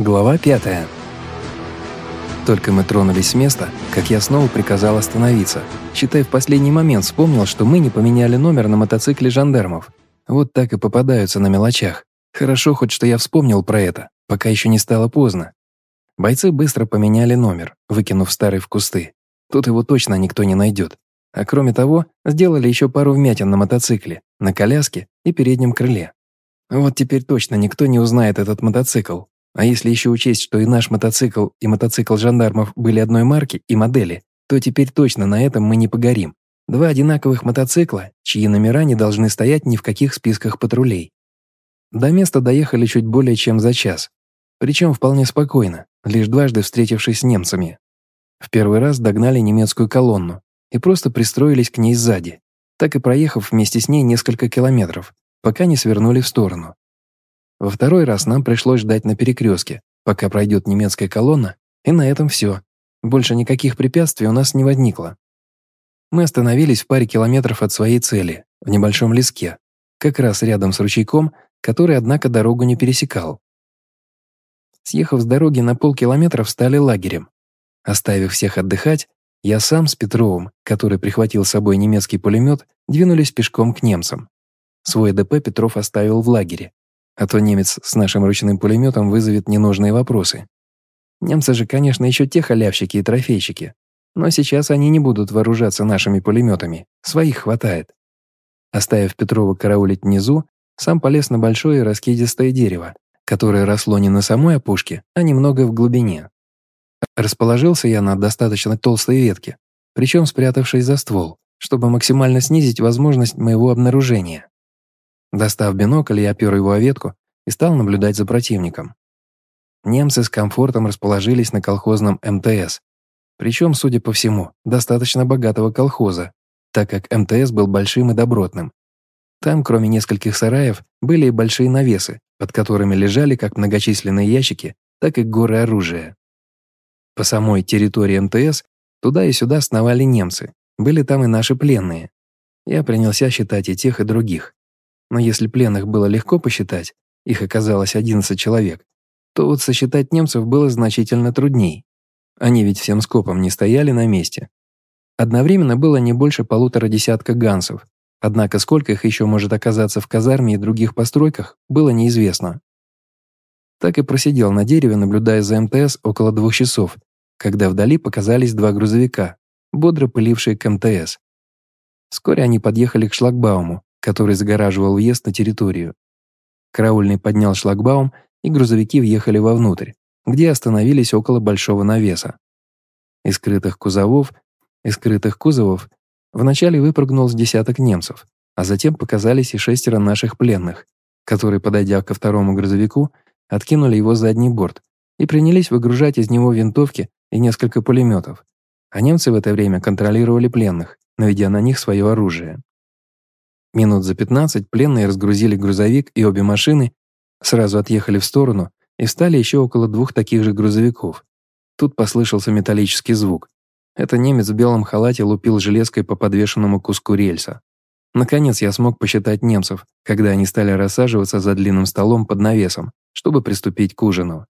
Глава 5. Только мы тронулись с места, как я снова приказал остановиться. Считай, в последний момент вспомнил, что мы не поменяли номер на мотоцикле жандармов. Вот так и попадаются на мелочах. Хорошо хоть, что я вспомнил про это, пока еще не стало поздно. Бойцы быстро поменяли номер, выкинув старый в кусты. Тут его точно никто не найдет. А кроме того, сделали еще пару вмятин на мотоцикле, на коляске и переднем крыле. Вот теперь точно никто не узнает этот мотоцикл, а если еще учесть, что и наш мотоцикл, и мотоцикл жандармов были одной марки и модели, то теперь точно на этом мы не погорим. Два одинаковых мотоцикла, чьи номера не должны стоять ни в каких списках патрулей. До места доехали чуть более чем за час. Причем вполне спокойно, лишь дважды встретившись с немцами. В первый раз догнали немецкую колонну и просто пристроились к ней сзади, так и проехав вместе с ней несколько километров, пока не свернули в сторону. Во второй раз нам пришлось ждать на перекрестке, пока пройдет немецкая колонна, и на этом все. Больше никаких препятствий у нас не возникло. Мы остановились в паре километров от своей цели, в небольшом леске, как раз рядом с ручейком, который, однако, дорогу не пересекал. Съехав с дороги на полкилометра, встали лагерем. Оставив всех отдыхать, я сам с Петровым, который прихватил с собой немецкий пулемет, двинулись пешком к немцам. Свой ДП Петров оставил в лагере, а то немец с нашим ручным пулеметом вызовет ненужные вопросы. Немцы же, конечно, еще те халявщики и трофейщики, но сейчас они не будут вооружаться нашими пулеметами, своих хватает. Оставив Петрова караулить внизу, сам полез на большое раскидистое дерево, которое росло не на самой опушке, а немного в глубине. Расположился я на достаточно толстой ветке, причем спрятавшись за ствол, чтобы максимально снизить возможность моего обнаружения. Достав бинокль, я опер его о ветку и стал наблюдать за противником. Немцы с комфортом расположились на колхозном МТС. Причем, судя по всему, достаточно богатого колхоза, так как МТС был большим и добротным. Там, кроме нескольких сараев, были и большие навесы, под которыми лежали как многочисленные ящики, так и горы оружия. По самой территории МТС туда и сюда сновали немцы, были там и наши пленные. Я принялся считать и тех, и других. Но если пленных было легко посчитать, их оказалось 11 человек, то вот сосчитать немцев было значительно трудней. Они ведь всем скопом не стояли на месте. Одновременно было не больше полутора десятка гансов, однако сколько их еще может оказаться в казарме и других постройках, было неизвестно. Так и просидел на дереве, наблюдая за МТС около двух часов, когда вдали показались два грузовика, бодро пылившие к МТС. Вскоре они подъехали к шлагбауму, который загораживал въезд на территорию. Караульный поднял шлагбаум, и грузовики въехали вовнутрь, где остановились около большого навеса. Из скрытых кузовов, из скрытых кузовов вначале выпрыгнул с десяток немцев, а затем показались и шестеро наших пленных, которые, подойдя ко второму грузовику, откинули его задний борт и принялись выгружать из него винтовки и несколько пулеметов. А немцы в это время контролировали пленных, наведя на них свое оружие. Минут за 15 пленные разгрузили грузовик и обе машины, сразу отъехали в сторону и встали еще около двух таких же грузовиков. Тут послышался металлический звук. Это немец в белом халате лупил железкой по подвешенному куску рельса. Наконец я смог посчитать немцев, когда они стали рассаживаться за длинным столом под навесом, чтобы приступить к ужину.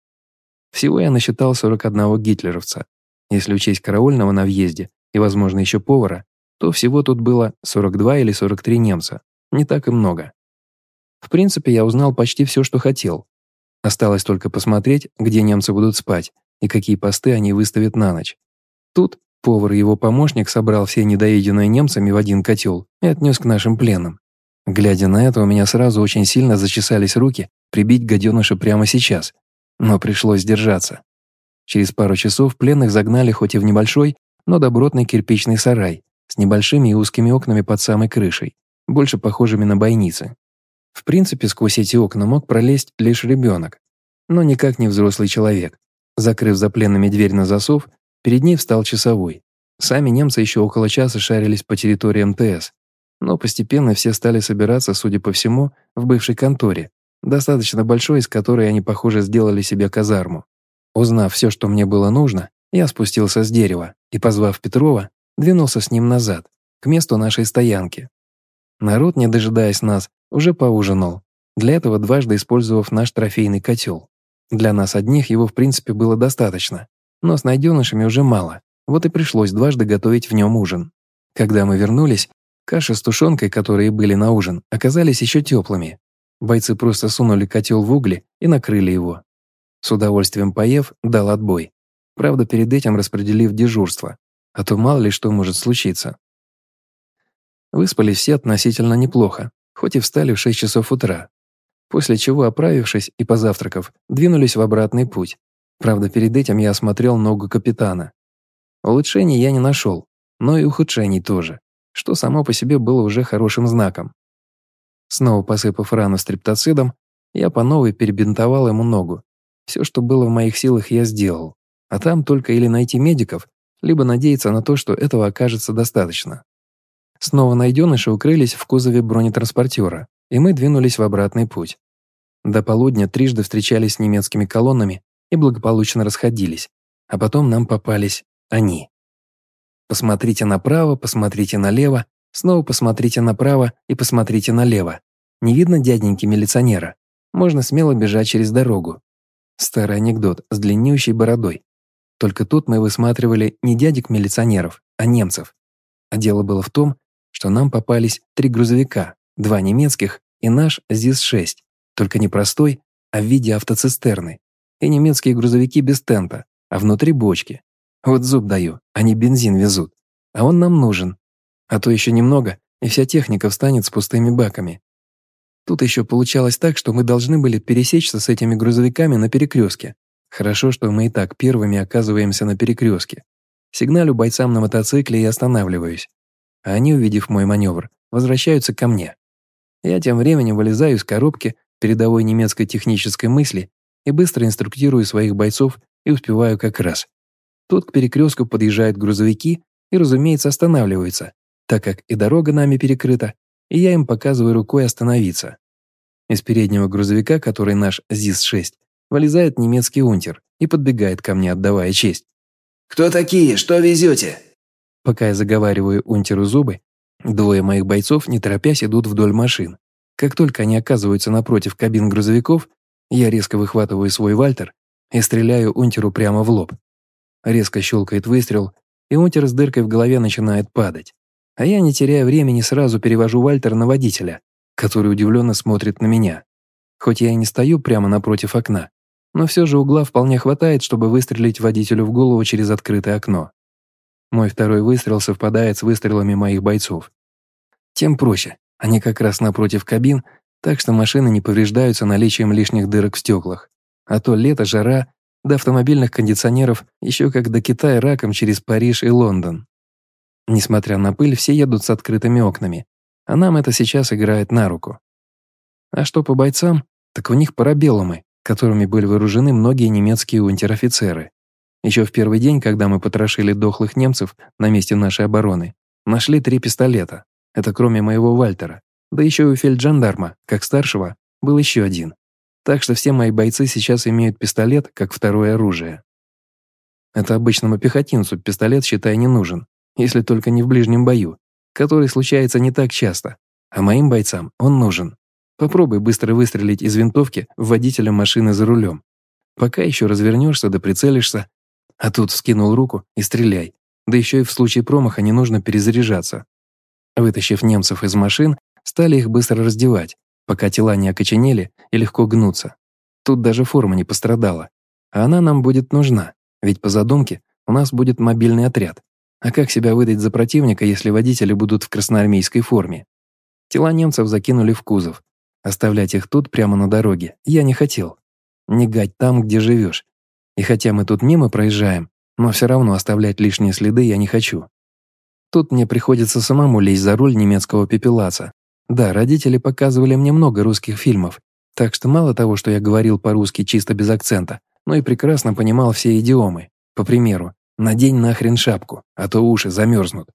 Всего я насчитал 41 гитлеровца. Если учесть караульного на въезде и, возможно, еще повара, то всего тут было 42 или 43 немца. Не так и много. В принципе, я узнал почти все, что хотел. Осталось только посмотреть, где немцы будут спать и какие посты они выставят на ночь. Тут повар и его помощник собрал все недоеденные немцами в один котел и отнес к нашим пленным. Глядя на это, у меня сразу очень сильно зачесались руки прибить гаденыша прямо сейчас, но пришлось держаться. Через пару часов пленных загнали хоть и в небольшой, но добротный кирпичный сарай, с небольшими и узкими окнами под самой крышей, больше похожими на бойницы. В принципе, сквозь эти окна мог пролезть лишь ребенок, но никак не взрослый человек. Закрыв за пленными дверь на засов, перед ней встал часовой. Сами немцы еще около часа шарились по территории МТС, но постепенно все стали собираться, судя по всему, в бывшей конторе, достаточно большой, из которой они, похоже, сделали себе казарму. Узнав все, что мне было нужно, я спустился с дерева и, позвав Петрова, двинулся с ним назад, к месту нашей стоянки. Народ, не дожидаясь нас, уже поужинал, для этого дважды использовав наш трофейный котел. Для нас одних его в принципе было достаточно, но с найденышами уже мало, вот и пришлось дважды готовить в нем ужин. Когда мы вернулись, каша с тушенкой, которые были на ужин, оказались еще теплыми. Бойцы просто сунули котел в угли и накрыли его. С удовольствием поев, дал отбой. Правда, перед этим распределив дежурство, а то мало ли что может случиться. Выспались все относительно неплохо, хоть и встали в 6 часов утра. После чего, оправившись и позавтракав, двинулись в обратный путь. Правда, перед этим я осмотрел ногу капитана. Улучшений я не нашел, но и ухудшений тоже, что само по себе было уже хорошим знаком. Снова посыпав рану стриптоцидом, я по новой перебинтовал ему ногу. Все, что было в моих силах, я сделал. А там только или найти медиков, либо надеяться на то, что этого окажется достаточно. Снова найденыши укрылись в кузове бронетранспортера, и мы двинулись в обратный путь. До полудня трижды встречались с немецкими колоннами и благополучно расходились, а потом нам попались они. Посмотрите направо, посмотрите налево, снова посмотрите направо и посмотрите налево. Не видно дяденьки милиционера. Можно смело бежать через дорогу. Старый анекдот с длиннющей бородой. Только тут мы высматривали не дядек милиционеров, а немцев. А дело было в том, что нам попались три грузовика, два немецких и наш ЗИС-6, только не простой, а в виде автоцистерны. И немецкие грузовики без тента, а внутри бочки. Вот зуб даю, они бензин везут. А он нам нужен. А то еще немного, и вся техника встанет с пустыми баками. Тут еще получалось так, что мы должны были пересечься с этими грузовиками на перекрестке. Хорошо, что мы и так первыми оказываемся на перекрестке. Сигналю бойцам на мотоцикле и останавливаюсь. А они, увидев мой маневр, возвращаются ко мне. Я тем временем вылезаю из коробки передовой немецкой технической мысли и быстро инструктирую своих бойцов и успеваю как раз. Тут к перекрестку подъезжают грузовики и, разумеется, останавливаются, так как и дорога нами перекрыта, и я им показываю рукой остановиться. Из переднего грузовика, который наш ЗИС-6, вылезает немецкий унтер и подбегает ко мне, отдавая честь. «Кто такие? Что везете?» Пока я заговариваю унтеру зубы, двое моих бойцов, не торопясь, идут вдоль машин. Как только они оказываются напротив кабин грузовиков, я резко выхватываю свой вальтер и стреляю унтеру прямо в лоб. Резко щелкает выстрел, и унтер с дыркой в голове начинает падать. А я, не теряя времени, сразу перевожу Вальтер на водителя, который удивленно смотрит на меня. Хоть я и не стою прямо напротив окна, но все же угла вполне хватает, чтобы выстрелить водителю в голову через открытое окно. Мой второй выстрел совпадает с выстрелами моих бойцов. Тем проще, они как раз напротив кабин, так что машины не повреждаются наличием лишних дырок в стеклах. А то лето, жара, до автомобильных кондиционеров еще как до Китая раком через Париж и Лондон. Несмотря на пыль, все едут с открытыми окнами, а нам это сейчас играет на руку. А что по бойцам, так у них парабеллумы, которыми были вооружены многие немецкие унтер-офицеры. Еще в первый день, когда мы потрошили дохлых немцев на месте нашей обороны, нашли три пистолета. Это кроме моего Вальтера. Да еще и у фельджандарма, как старшего, был еще один. Так что все мои бойцы сейчас имеют пистолет как второе оружие. Это обычному пехотинцу пистолет, считай, не нужен, если только не в ближнем бою, который случается не так часто, а моим бойцам он нужен. Попробуй быстро выстрелить из винтовки в водителя машины за рулем. Пока еще развернешься да прицелишься, а тут скинул руку и стреляй. Да еще и в случае промаха не нужно перезаряжаться. Вытащив немцев из машин, стали их быстро раздевать, пока тела не окоченели и легко гнутся. Тут даже форма не пострадала. А она нам будет нужна, ведь по задумке у нас будет мобильный отряд. А как себя выдать за противника, если водители будут в красноармейской форме? Тела немцев закинули в кузов. Оставлять их тут, прямо на дороге, я не хотел. Не гать там, где живешь. И хотя мы тут мимо проезжаем, но все равно оставлять лишние следы я не хочу. Тут мне приходится самому лезть за руль немецкого пепелаца, да, родители показывали мне много русских фильмов, так что мало того, что я говорил по-русски чисто без акцента, но и прекрасно понимал все идиомы. По примеру, «надень нахрен шапку, а то уши замерзнут».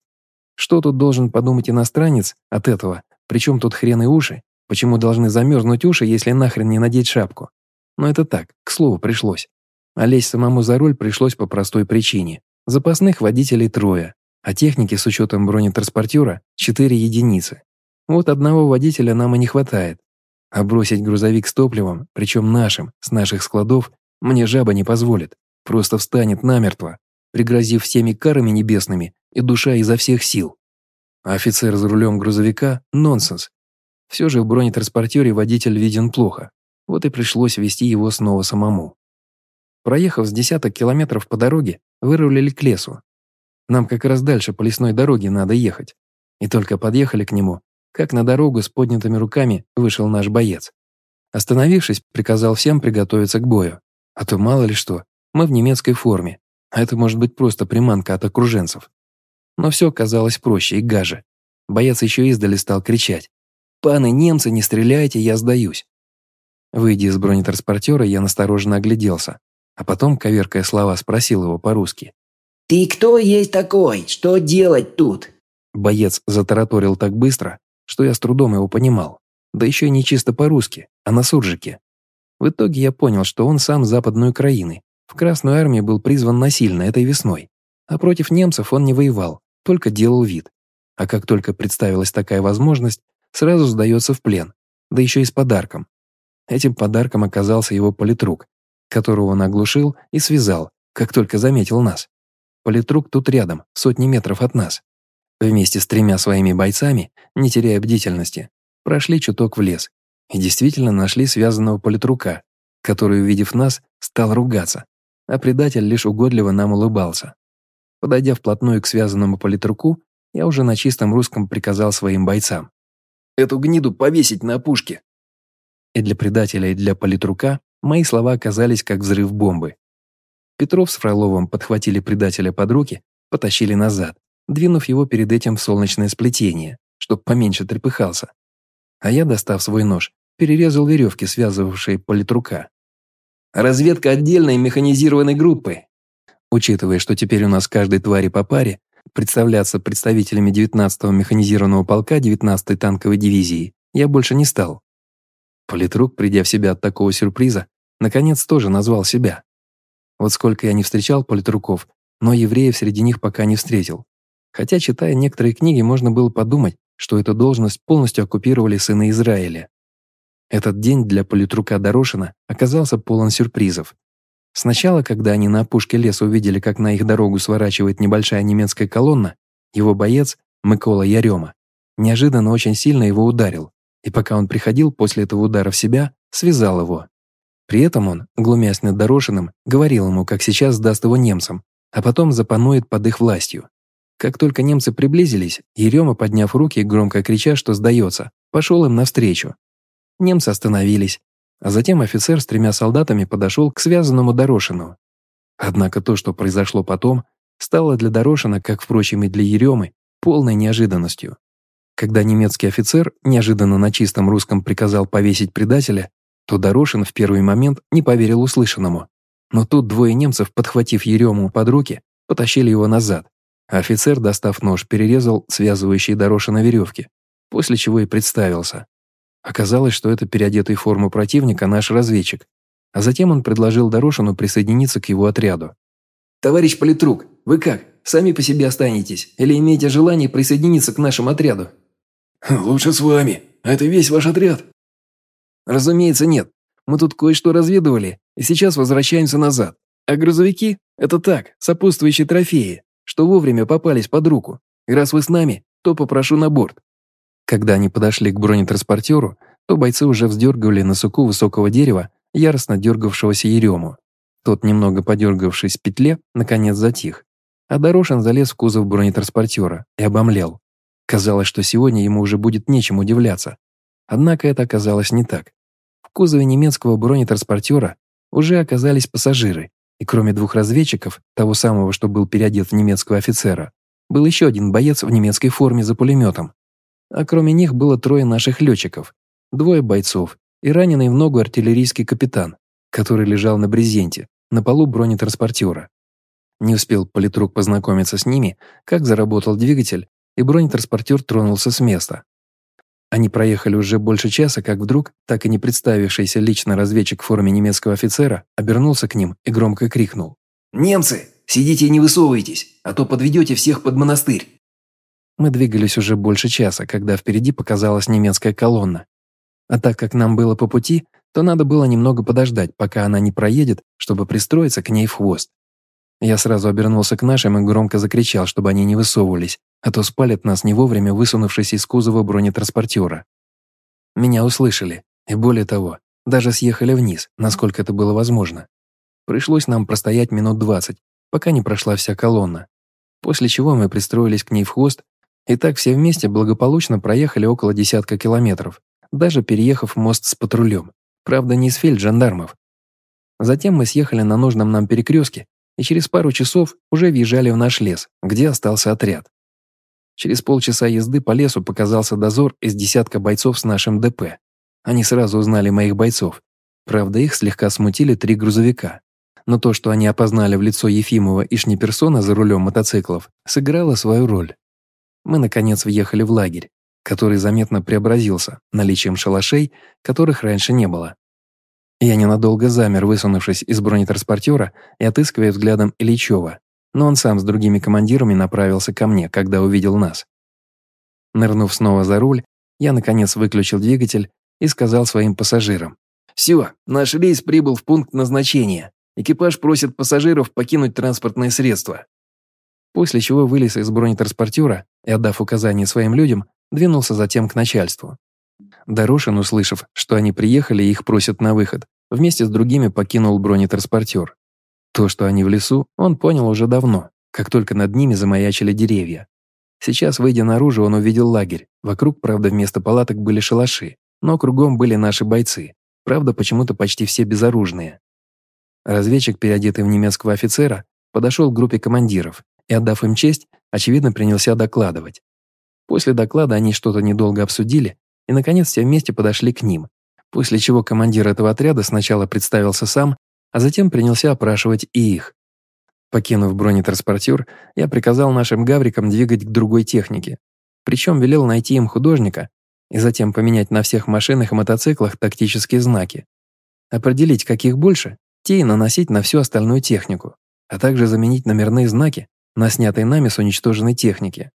Что тут должен подумать иностранец от этого? Причем тут хрен и уши? Почему должны замерзнуть уши, если нахрен не надеть шапку? Но это так, к слову, пришлось. А лезть самому за руль пришлось по простой причине. Запасных водителей трое, а техники с учетом бронетранспортера – четыре единицы. Вот одного водителя нам и не хватает. А бросить грузовик с топливом, причем нашим, с наших складов, Мне жаба не позволит, просто встанет намертво, пригрозив всеми карами небесными и душа изо всех сил. А офицер за рулем грузовика – нонсенс. Все же в бронетранспортере водитель виден плохо, вот и пришлось вести его снова самому. Проехав с десяток километров по дороге, вырулили к лесу. Нам как раз дальше по лесной дороге надо ехать. И только подъехали к нему, как на дорогу с поднятыми руками вышел наш боец. Остановившись, приказал всем приготовиться к бою. А то мало ли что, мы в немецкой форме, а это может быть просто приманка от окруженцев. Но все казалось проще и гаже. Боец еще издали стал кричать. «Паны немцы, не стреляйте, я сдаюсь!» Выйдя из бронетранспортера, я настороженно огляделся, а потом, коверкая слова, спросил его по-русски. «Ты кто есть такой? Что делать тут?» Боец затараторил так быстро, что я с трудом его понимал. Да еще и не чисто по-русски, а на суржике. В итоге я понял, что он сам Западной Украины. В Красную армию был призван насильно этой весной. А против немцев он не воевал, только делал вид. А как только представилась такая возможность, сразу сдается в плен, да еще и с подарком. Этим подарком оказался его политрук, которого он оглушил и связал, как только заметил нас. Политрук тут рядом, сотни метров от нас. Вместе с тремя своими бойцами, не теряя бдительности, прошли чуток в лес и действительно нашли связанного политрука, который, увидев нас, стал ругаться, а предатель лишь угодливо нам улыбался. Подойдя вплотную к связанному политруку, я уже на чистом русском приказал своим бойцам. «Эту гниду повесить на опушке!» И для предателя, и для политрука мои слова оказались как взрыв бомбы. Петров с Фроловым подхватили предателя под руки, потащили назад, двинув его перед этим в солнечное сплетение, чтоб поменьше трепыхался. А я, достав свой нож, перерезал веревки, связывавшие политрука. Разведка отдельной механизированной группы. Учитывая, что теперь у нас каждой твари по паре, представляться представителями 19-го механизированного полка 19-й танковой дивизии я больше не стал. Политрук, придя в себя от такого сюрприза, наконец тоже назвал себя. Вот сколько я не встречал политруков, но евреев среди них пока не встретил. Хотя, читая некоторые книги, можно было подумать, что эту должность полностью оккупировали сыны Израиля. Этот день для политрука Дорошина оказался полон сюрпризов. Сначала, когда они на опушке леса увидели, как на их дорогу сворачивает небольшая немецкая колонна, его боец, Микола Ярема, неожиданно очень сильно его ударил, и пока он приходил после этого удара в себя, связал его. При этом он, глумясь над Дорошиным, говорил ему, как сейчас сдаст его немцам, а потом запанует под их властью. Как только немцы приблизились, Ерема, подняв руки и громко крича, что сдается, пошел им навстречу. Немцы остановились, а затем офицер с тремя солдатами подошел к связанному Дорошину. Однако то, что произошло потом, стало для Дорошина, как, впрочем, и для Еремы, полной неожиданностью. Когда немецкий офицер неожиданно на чистом русском приказал повесить предателя, то Дорошин в первый момент не поверил услышанному. Но тут двое немцев, подхватив Ерему под руки, потащили его назад. А офицер, достав нож, перерезал связывающие Дорошина веревки, после чего и представился. Оказалось, что это переодетый в форму противника наш разведчик. А затем он предложил Дорошину присоединиться к его отряду. «Товарищ политрук, вы как, сами по себе останетесь или имеете желание присоединиться к нашему отряду?» «Лучше с вами. А это весь ваш отряд?» Разумеется, нет. Мы тут кое-что разведывали, и сейчас возвращаемся назад. А грузовики – это так, сопутствующие трофеи, что вовремя попались под руку. И раз вы с нами, то попрошу на борт». Когда они подошли к бронетранспортеру, то бойцы уже вздергивали на суку высокого дерева яростно дергавшегося Ерему. Тот, немного подергавшись в петле, наконец затих. А Дорошин залез в кузов бронетранспортера и обомлел. Казалось, что сегодня ему уже будет нечем удивляться. Однако это оказалось не так кузове немецкого бронетранспортера уже оказались пассажиры, и кроме двух разведчиков, того самого, что был переодет в немецкого офицера, был еще один боец в немецкой форме за пулеметом. А кроме них было трое наших летчиков, двое бойцов и раненый в ногу артиллерийский капитан, который лежал на брезенте, на полу бронетранспортера. Не успел политрук познакомиться с ними, как заработал двигатель, и бронетранспортер тронулся с места. Они проехали уже больше часа, как вдруг, так и не представившийся лично разведчик в форме немецкого офицера, обернулся к ним и громко крикнул. «Немцы, сидите и не высовывайтесь, а то подведете всех под монастырь!» Мы двигались уже больше часа, когда впереди показалась немецкая колонна. А так как нам было по пути, то надо было немного подождать, пока она не проедет, чтобы пристроиться к ней в хвост. Я сразу обернулся к нашим и громко закричал, чтобы они не высовывались, а то спалят нас не вовремя, высунувшись из кузова бронетранспортера. Меня услышали, и более того, даже съехали вниз, насколько это было возможно. Пришлось нам простоять минут двадцать, пока не прошла вся колонна. После чего мы пристроились к ней в хвост, и так все вместе благополучно проехали около десятка километров, даже переехав мост с патрулем. Правда, не из фельджандармов. Затем мы съехали на нужном нам перекрестке и через пару часов уже въезжали в наш лес, где остался отряд. Через полчаса езды по лесу показался дозор из десятка бойцов с нашим ДП. Они сразу узнали моих бойцов. Правда, их слегка смутили три грузовика. Но то, что они опознали в лицо Ефимова и Шниперсона за рулем мотоциклов, сыграло свою роль. Мы, наконец, въехали в лагерь который заметно преобразился наличием шалашей, которых раньше не было. Я ненадолго замер, высунувшись из бронетранспортера и отыскивая взглядом Ильичева, но он сам с другими командирами направился ко мне, когда увидел нас. Нырнув снова за руль, я, наконец, выключил двигатель и сказал своим пассажирам. «Все, наш рейс прибыл в пункт назначения. Экипаж просит пассажиров покинуть транспортное средство». После чего вылез из бронетранспортера и, отдав указание своим людям, двинулся затем к начальству. Дорошин, услышав, что они приехали и их просят на выход, вместе с другими покинул бронетранспортер. То, что они в лесу, он понял уже давно, как только над ними замаячили деревья. Сейчас, выйдя наружу, он увидел лагерь. Вокруг, правда, вместо палаток были шалаши, но кругом были наши бойцы. Правда, почему-то почти все безоружные. Разведчик, переодетый в немецкого офицера, подошел к группе командиров и, отдав им честь, очевидно, принялся докладывать. После доклада они что-то недолго обсудили и, наконец, все вместе подошли к ним, после чего командир этого отряда сначала представился сам, а затем принялся опрашивать и их. Покинув бронетранспортер, я приказал нашим гаврикам двигать к другой технике, причем велел найти им художника и затем поменять на всех машинах и мотоциклах тактические знаки. Определить, каких больше, те и наносить на всю остальную технику, а также заменить номерные знаки на снятой нами с уничтоженной техники.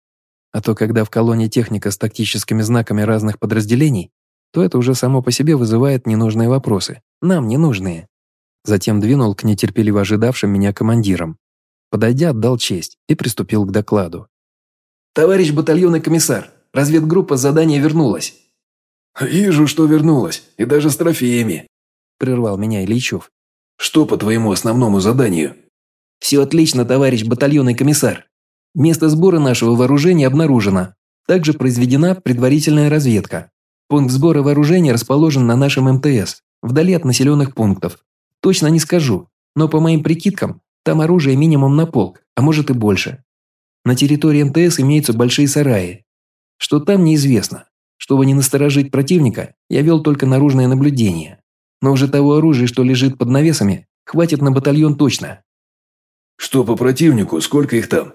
А то, когда в колонии техника с тактическими знаками разных подразделений, то это уже само по себе вызывает ненужные вопросы. Нам ненужные. Затем двинул к нетерпеливо ожидавшим меня командирам. Подойдя, отдал честь и приступил к докладу. «Товарищ батальонный комиссар, разведгруппа с задания вернулась». «Вижу, что вернулась, и даже с трофеями», – прервал меня Ильичев. «Что по твоему основному заданию?» «Все отлично, товарищ батальонный комиссар. Место сбора нашего вооружения обнаружено. Также произведена предварительная разведка. Пункт сбора вооружения расположен на нашем МТС, вдали от населенных пунктов. Точно не скажу, но по моим прикидкам, там оружие минимум на полк, а может и больше. На территории МТС имеются большие сараи. Что там, неизвестно. Чтобы не насторожить противника, я вел только наружное наблюдение. Но уже того оружия, что лежит под навесами, хватит на батальон точно. Что по противнику, сколько их там?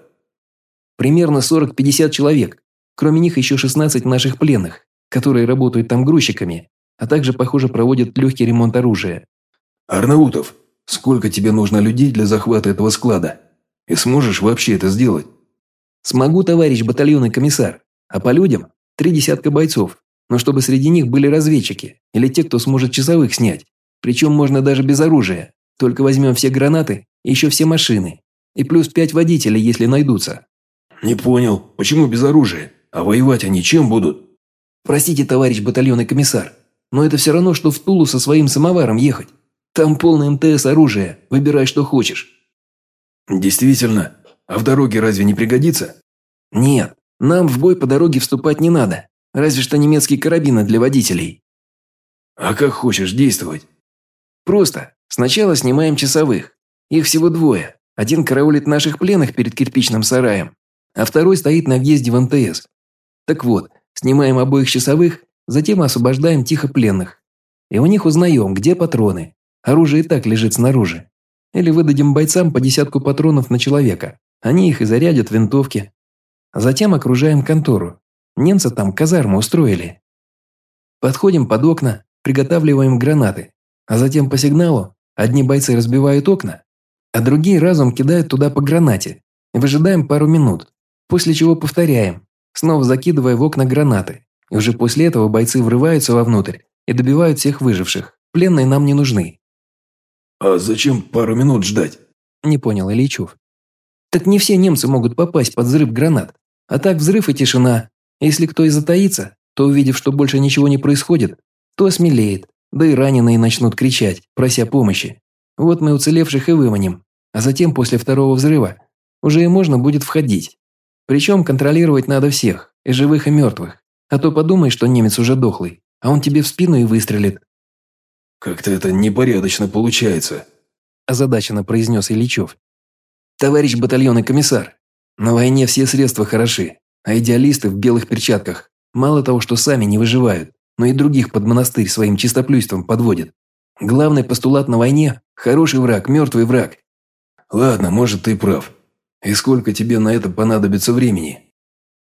Примерно 40-50 человек. Кроме них еще 16 наших пленных, которые работают там грузчиками, а также, похоже, проводят легкий ремонт оружия. Арнаутов, сколько тебе нужно людей для захвата этого склада? И сможешь вообще это сделать? Смогу, товарищ батальонный комиссар. А по людям три десятка бойцов. Но чтобы среди них были разведчики или те, кто сможет часовых снять. Причем можно даже без оружия. Только возьмем все гранаты еще все машины. И плюс пять водителей, если найдутся. «Не понял, почему без оружия? А воевать они чем будут?» «Простите, товарищ батальонный комиссар, но это все равно, что в Тулу со своим самоваром ехать. Там полный МТС оружия, выбирай, что хочешь». «Действительно? А в дороге разве не пригодится?» «Нет, нам в бой по дороге вступать не надо, разве что немецкие карабины для водителей». «А как хочешь действовать?» «Просто. Сначала снимаем часовых. Их всего двое. Один караулит наших пленных перед кирпичным сараем, а второй стоит на въезде в МТС. Так вот, снимаем обоих часовых, затем освобождаем тихо пленных. И у них узнаем, где патроны. Оружие и так лежит снаружи. Или выдадим бойцам по десятку патронов на человека. Они их и зарядят винтовки. Затем окружаем контору. Немцы там казарму устроили. Подходим под окна, приготавливаем гранаты. А затем по сигналу одни бойцы разбивают окна, а другие разом кидают туда по гранате. Выжидаем пару минут. После чего повторяем, снова закидывая в окна гранаты. И уже после этого бойцы врываются вовнутрь и добивают всех выживших, Пленные нам не нужны». «А зачем пару минут ждать?» – не понял Ильичев. «Так не все немцы могут попасть под взрыв гранат. А так взрыв и тишина. Если кто и затаится, то, увидев, что больше ничего не происходит, то осмелеет, да и раненые начнут кричать, прося помощи. Вот мы уцелевших и выманим, а затем после второго взрыва уже и можно будет входить. Причем контролировать надо всех, и живых, и мертвых. А то подумай, что немец уже дохлый, а он тебе в спину и выстрелит. «Как-то это непорядочно получается», – озадаченно произнес Ильичев. «Товарищ батальонный комиссар, на войне все средства хороши, а идеалисты в белых перчатках мало того, что сами не выживают, но и других под монастырь своим чистоплюйством подводят. Главный постулат на войне – хороший враг, мертвый враг». «Ладно, может, ты прав. И сколько тебе на это понадобится времени?»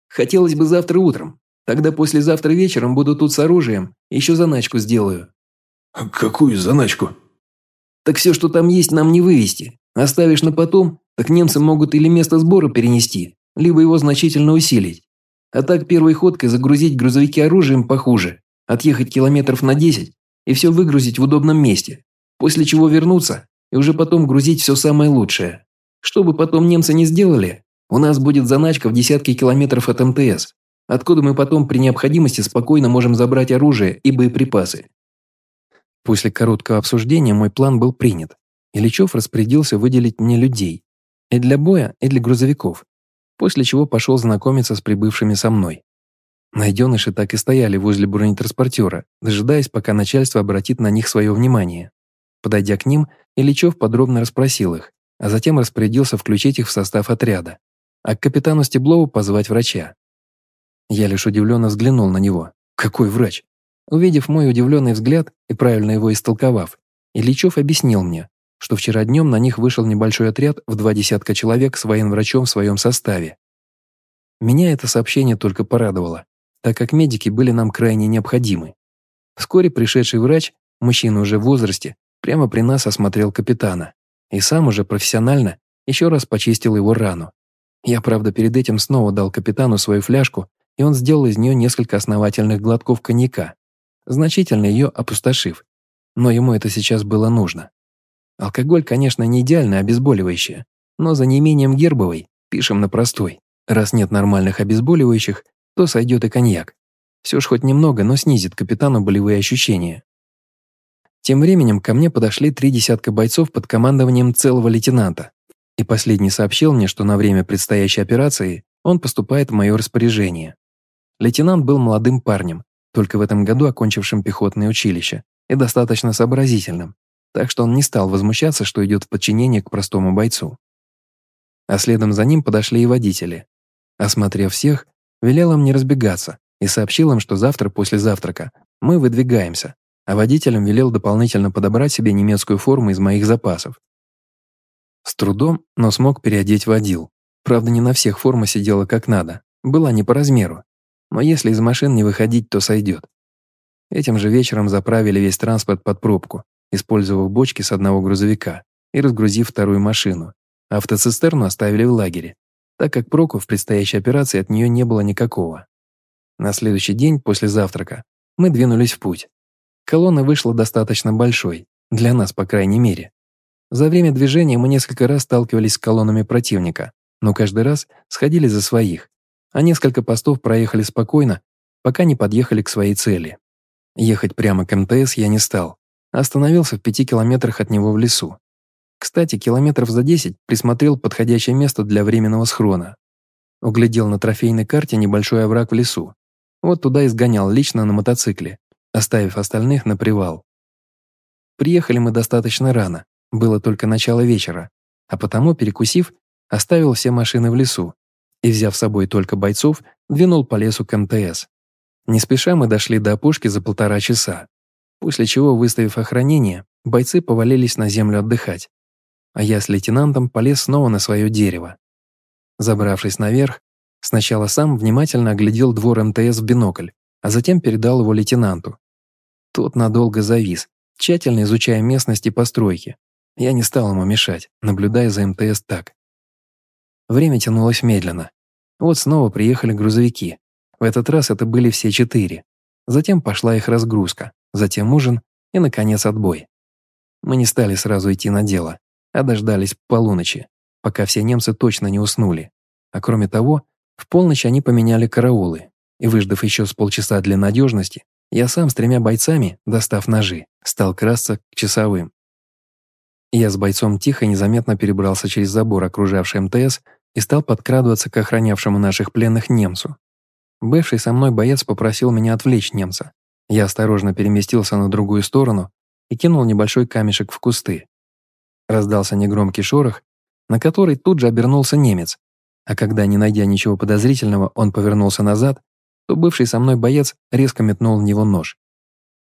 «Хотелось бы завтра утром. Тогда послезавтра вечером буду тут с оружием, еще заначку сделаю». «Какую заначку?» «Так все, что там есть, нам не вывести. Оставишь на потом, так немцы могут или место сбора перенести, либо его значительно усилить. А так первой ходкой загрузить грузовики оружием похуже, отъехать километров на 10 и все выгрузить в удобном месте, после чего вернуться и уже потом грузить все самое лучшее. Что бы потом немцы не сделали, у нас будет заначка в десятки километров от МТС, откуда мы потом при необходимости спокойно можем забрать оружие и боеприпасы. После короткого обсуждения мой план был принят. Ильичев распорядился выделить мне людей. И для боя, и для грузовиков. После чего пошел знакомиться с прибывшими со мной. Найденыши так и стояли возле бронетранспортера, дожидаясь, пока начальство обратит на них свое внимание. Подойдя к ним, Ильичев подробно расспросил их, а затем распорядился включить их в состав отряда, а к капитану Стеблову позвать врача. Я лишь удивленно взглянул на него. Какой врач? Увидев мой удивленный взгляд и правильно его истолковав, Ильичев объяснил мне, что вчера днем на них вышел небольшой отряд в два десятка человек с военврачом в своем составе. Меня это сообщение только порадовало, так как медики были нам крайне необходимы. Вскоре пришедший врач, мужчина уже в возрасте, прямо при нас осмотрел капитана и сам уже профессионально еще раз почистил его рану. Я, правда, перед этим снова дал капитану свою фляжку, и он сделал из нее несколько основательных глотков коньяка, значительно ее опустошив. Но ему это сейчас было нужно. Алкоголь, конечно, не идеальное обезболивающее, но за неимением гербовой пишем на простой. Раз нет нормальных обезболивающих, то сойдет и коньяк. Все ж хоть немного, но снизит капитану болевые ощущения. Тем временем ко мне подошли три десятка бойцов под командованием целого лейтенанта, и последний сообщил мне, что на время предстоящей операции он поступает в мое распоряжение. Лейтенант был молодым парнем, только в этом году окончившим пехотное училище, и достаточно сообразительным, так что он не стал возмущаться, что идет в подчинение к простому бойцу. А следом за ним подошли и водители. Осмотрев всех, велел им не разбегаться и сообщил им, что завтра после завтрака мы выдвигаемся, а водителям велел дополнительно подобрать себе немецкую форму из моих запасов. С трудом, но смог переодеть водил. Правда, не на всех форма сидела как надо, была не по размеру. Но если из машин не выходить, то сойдет. Этим же вечером заправили весь транспорт под пробку, использовав бочки с одного грузовика и разгрузив вторую машину. Автоцистерну оставили в лагере, так как проку в предстоящей операции от нее не было никакого. На следующий день после завтрака мы двинулись в путь. Колонна вышла достаточно большой, для нас, по крайней мере. За время движения мы несколько раз сталкивались с колоннами противника, но каждый раз сходили за своих, а несколько постов проехали спокойно, пока не подъехали к своей цели. Ехать прямо к МТС я не стал, а остановился в пяти километрах от него в лесу. Кстати, километров за десять присмотрел подходящее место для временного схрона. Углядел на трофейной карте небольшой овраг в лесу. Вот туда и сгонял лично на мотоцикле, оставив остальных на привал. Приехали мы достаточно рано, было только начало вечера, а потому, перекусив, оставил все машины в лесу и, взяв с собой только бойцов, двинул по лесу к МТС. Не спеша мы дошли до опушки за полтора часа, после чего, выставив охранение, бойцы повалились на землю отдыхать, а я с лейтенантом полез снова на свое дерево. Забравшись наверх, сначала сам внимательно оглядел двор МТС в бинокль, а затем передал его лейтенанту. Тот надолго завис, тщательно изучая местность и постройки. Я не стал ему мешать, наблюдая за МТС так. Время тянулось медленно. Вот снова приехали грузовики. В этот раз это были все четыре. Затем пошла их разгрузка, затем ужин, и, наконец, отбой. Мы не стали сразу идти на дело, а дождались полуночи, пока все немцы точно не уснули. А кроме того, в полночь они поменяли караулы, и, выждав еще с полчаса для надежности, я сам с тремя бойцами, достав ножи, стал красться к часовым. Я с бойцом тихо и незаметно перебрался через забор, окружавший МТС, и стал подкрадываться к охранявшему наших пленных немцу. Бывший со мной боец попросил меня отвлечь немца. Я осторожно переместился на другую сторону и кинул небольшой камешек в кусты. Раздался негромкий шорох, на который тут же обернулся немец, а когда, не найдя ничего подозрительного, он повернулся назад, то бывший со мной боец резко метнул в него нож.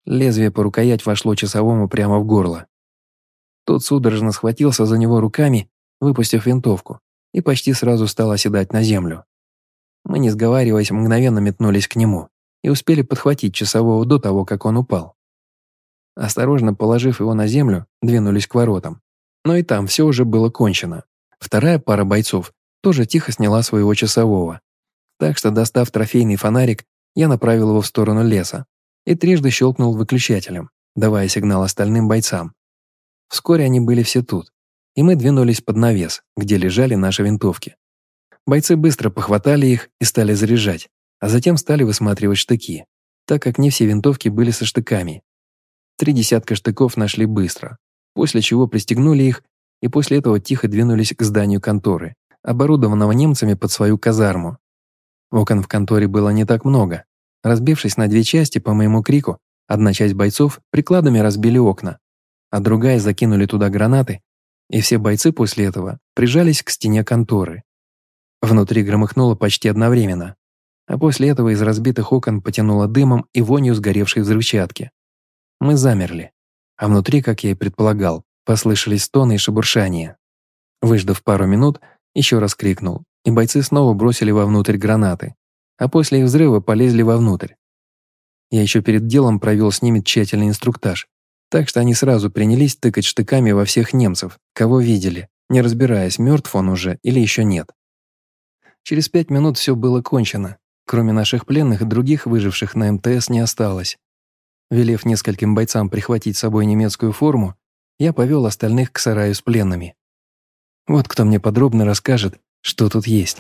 Лезвие по рукоять вошло часовому прямо в горло. Тот судорожно схватился за него руками, выпустив винтовку, и почти сразу стал оседать на землю. Мы, не сговариваясь, мгновенно метнулись к нему и успели подхватить часового до того, как он упал. Осторожно положив его на землю, двинулись к воротам. Но и там все уже было кончено. Вторая пара бойцов тоже тихо сняла своего часового. Так что, достав трофейный фонарик, я направил его в сторону леса и трижды щелкнул выключателем, давая сигнал остальным бойцам. Вскоре они были все тут, и мы двинулись под навес, где лежали наши винтовки. Бойцы быстро похватали их и стали заряжать, а затем стали высматривать штыки, так как не все винтовки были со штыками. Три десятка штыков нашли быстро, после чего пристегнули их и после этого тихо двинулись к зданию конторы, оборудованного немцами под свою казарму. Окон в конторе было не так много. Разбившись на две части по моему крику, одна часть бойцов прикладами разбили окна, а другая закинули туда гранаты, и все бойцы после этого прижались к стене конторы. Внутри громыхнуло почти одновременно, а после этого из разбитых окон потянуло дымом и вонью сгоревшей взрывчатки. Мы замерли, а внутри, как я и предполагал, послышались стоны и шебуршания. Выждав пару минут, еще раз крикнул, и бойцы снова бросили вовнутрь гранаты, а после их взрыва полезли вовнутрь. Я еще перед делом провел с ними тщательный инструктаж, так что они сразу принялись тыкать штыками во всех немцев, кого видели, не разбираясь, мертв он уже или еще нет. Через пять минут все было кончено. Кроме наших пленных, других выживших на МТС не осталось. Велев нескольким бойцам прихватить с собой немецкую форму, я повел остальных к сараю с пленными. Вот кто мне подробно расскажет, что тут есть.